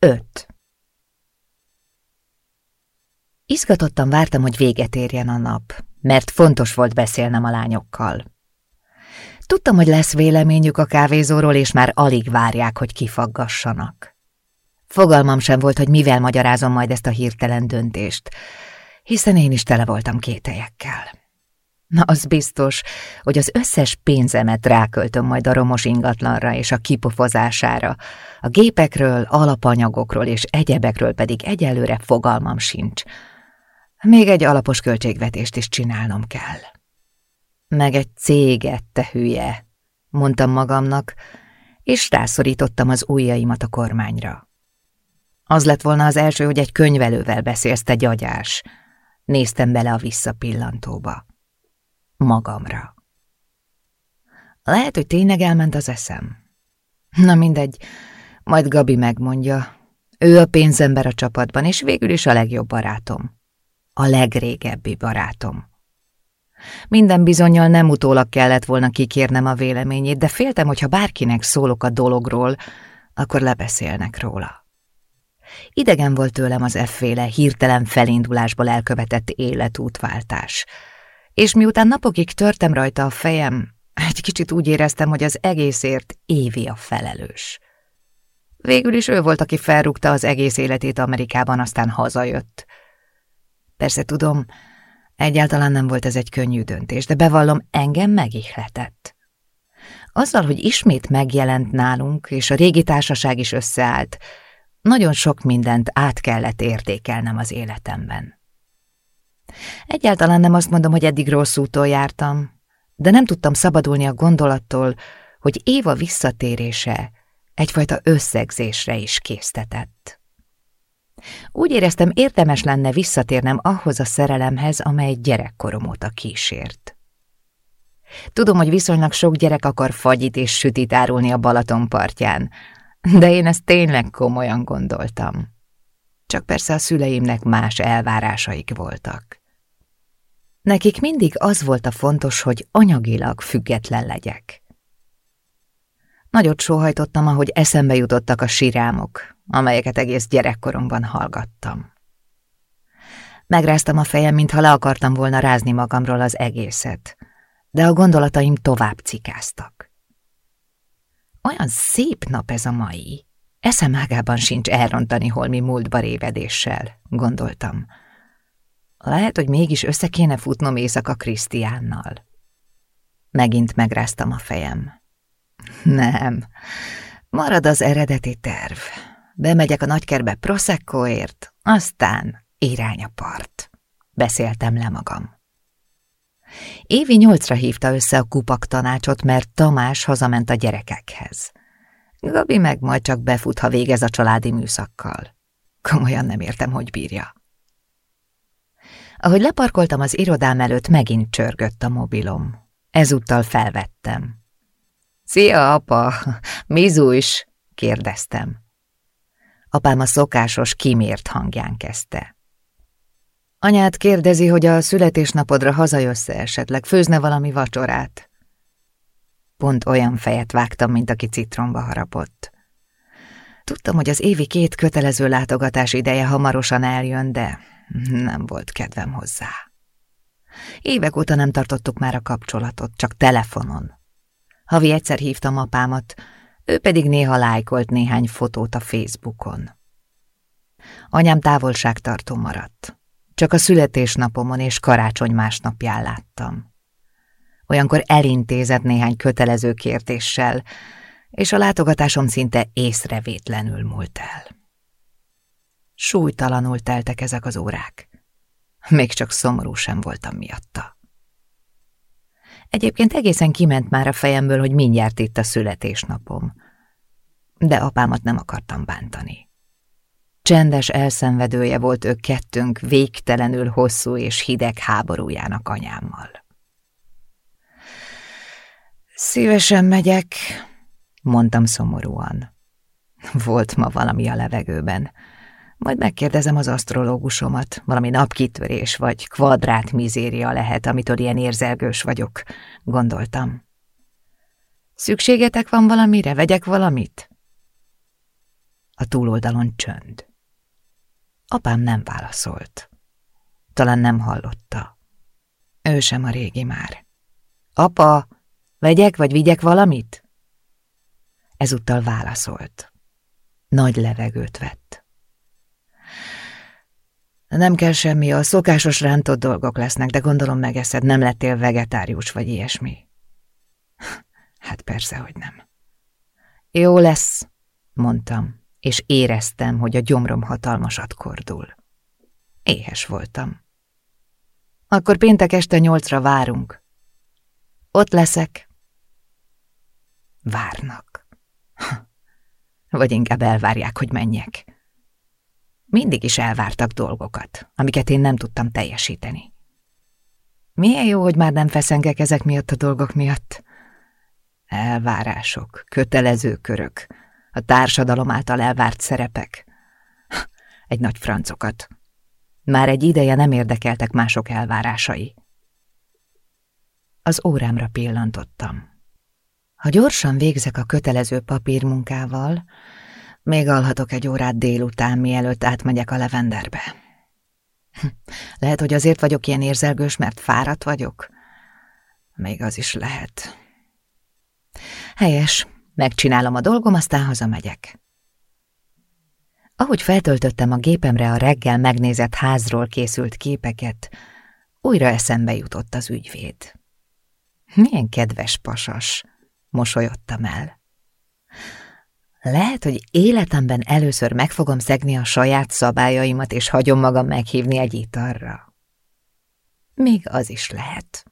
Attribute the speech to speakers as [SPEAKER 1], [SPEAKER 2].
[SPEAKER 1] 5. Izgatottan vártam, hogy véget érjen a nap, mert fontos volt beszélnem a lányokkal. Tudtam, hogy lesz véleményük a kávézóról, és már alig várják, hogy kifaggassanak. Fogalmam sem volt, hogy mivel magyarázom majd ezt a hirtelen döntést, hiszen én is tele voltam kételyekkel. Na, az biztos, hogy az összes pénzemet ráköltöm majd a romos ingatlanra és a kipofozására, a gépekről, alapanyagokról és egyebekről pedig egyelőre fogalmam sincs. Még egy alapos költségvetést is csinálnom kell. Meg egy céget, te hülye, mondtam magamnak, és rászorítottam az ujjaimat a kormányra. Az lett volna az első, hogy egy könyvelővel beszélsz, te gyagyás. Néztem bele a visszapillantóba magamra. Lehet, hogy tényleg elment az eszem. Na mindegy, majd Gabi megmondja. Ő a pénzember a csapatban, és végül is a legjobb barátom. A legrégebbi barátom. Minden bizonyal nem utólag kellett volna kikérnem a véleményét, de féltem, hogy ha bárkinek szólok a dologról, akkor lebeszélnek róla. Idegen volt tőlem az efféle hirtelen felindulásból elkövetett életútváltás – és miután napokig törtem rajta a fejem, egy kicsit úgy éreztem, hogy az egészért Évi a felelős. Végül is ő volt, aki felrúgta az egész életét Amerikában, aztán hazajött. Persze tudom, egyáltalán nem volt ez egy könnyű döntés, de bevallom, engem megihletett. Azzal, hogy ismét megjelent nálunk, és a régi társaság is összeállt, nagyon sok mindent át kellett értékelnem az életemben. Egyáltalán nem azt mondom, hogy eddig rossz úton jártam, de nem tudtam szabadulni a gondolattól, hogy Éva visszatérése egyfajta összegzésre is késztetett. Úgy éreztem, érdemes lenne visszatérnem ahhoz a szerelemhez, amely gyerekkorom óta kísért. Tudom, hogy viszonylag sok gyerek akar fagyit és sütit árulni a Balaton partján, de én ezt tényleg komolyan gondoltam. Csak persze a szüleimnek más elvárásaik voltak. Nekik mindig az volt a fontos, hogy anyagilag független legyek. Nagyot sóhajtottam, ahogy eszembe jutottak a sirámok, amelyeket egész gyerekkoromban hallgattam. Megráztam a fejem, mintha le akartam volna rázni magamról az egészet, de a gondolataim tovább cikáztak. Olyan szép nap ez a mai. Eszem ágában sincs elrontani holmi múltba révedéssel, gondoltam. Lehet, hogy mégis össze kéne futnom éjszaka Krisztiánnal. Megint megráztam a fejem. Nem, marad az eredeti terv. Bemegyek a nagykerbe Proseccoért, aztán irány a part. Beszéltem le magam. Évi nyolcra hívta össze a kupak tanácsot, mert Tamás hazament a gyerekekhez. Gabi meg majd csak befut, ha végez a családi műszakkal. Komolyan nem értem, hogy bírja. Ahogy leparkoltam az irodám előtt, megint csörgött a mobilom. Ezúttal felvettem. Szia, apa! Mi is? kérdeztem. Apám a szokásos, kimért hangján kezdte. Anyát kérdezi, hogy a születésnapodra hazajössze esetleg, főzne valami vacsorát. Pont olyan fejet vágtam, mint aki citromba harapott. Tudtam, hogy az évi két kötelező látogatás ideje hamarosan eljön, de nem volt kedvem hozzá. Évek óta nem tartottuk már a kapcsolatot, csak telefonon. Havi egyszer hívtam apámat, ő pedig néha lájkolt néhány fotót a Facebookon. Anyám távolságtartó maradt. Csak a születésnapomon és karácsony másnapján láttam. Olyankor elintézett néhány kötelező kérdéssel, és a látogatásom szinte észrevétlenül múlt el. Súlytalanul teltek ezek az órák. Még csak szomorú sem voltam miatta. Egyébként egészen kiment már a fejemből, hogy mindjárt itt a születésnapom. De apámat nem akartam bántani. Csendes elszenvedője volt ő kettőnk végtelenül hosszú és hideg háborújának anyámmal. Szívesen megyek, mondtam szomorúan. Volt ma valami a levegőben, majd megkérdezem az asztrológusomat, valami napkitörés vagy kvadrát mizéria lehet, amitől ilyen érzelgős vagyok, gondoltam. Szükségetek van valamire? Vegyek valamit? A túloldalon csönd. Apám nem válaszolt. Talán nem hallotta. Ő sem a régi már. Apa, vegyek vagy vigyek valamit? Ezúttal válaszolt. Nagy levegőt vett. Nem kell semmi, a szokásos rántott dolgok lesznek, de gondolom megeszed, nem lettél vegetárius vagy ilyesmi. Hát persze, hogy nem. Jó lesz, mondtam, és éreztem, hogy a gyomrom hatalmasat kordul. Éhes voltam. Akkor péntek este nyolcra várunk. Ott leszek. Várnak. Vagy inkább elvárják, hogy menjek. Mindig is elvártak dolgokat, amiket én nem tudtam teljesíteni. Milyen jó, hogy már nem feszengek ezek miatt a dolgok miatt. Elvárások, kötelező körök, a társadalom által elvárt szerepek. Egy nagy francokat. Már egy ideje nem érdekeltek mások elvárásai. Az órámra pillantottam. Ha gyorsan végzek a kötelező papírmunkával, még alhatok egy órát délután, mielőtt átmegyek a levenderbe. Lehet, hogy azért vagyok ilyen érzelgős, mert fáradt vagyok? Még az is lehet. Helyes, megcsinálom a dolgom, aztán hazamegyek. Ahogy feltöltöttem a gépemre a reggel megnézett házról készült képeket, újra eszembe jutott az ügyvéd. Milyen kedves pasas, mosolyodtam el. Lehet, hogy életemben először meg fogom szegni a saját szabályaimat, és hagyom magam meghívni egy italra. Még az is lehet.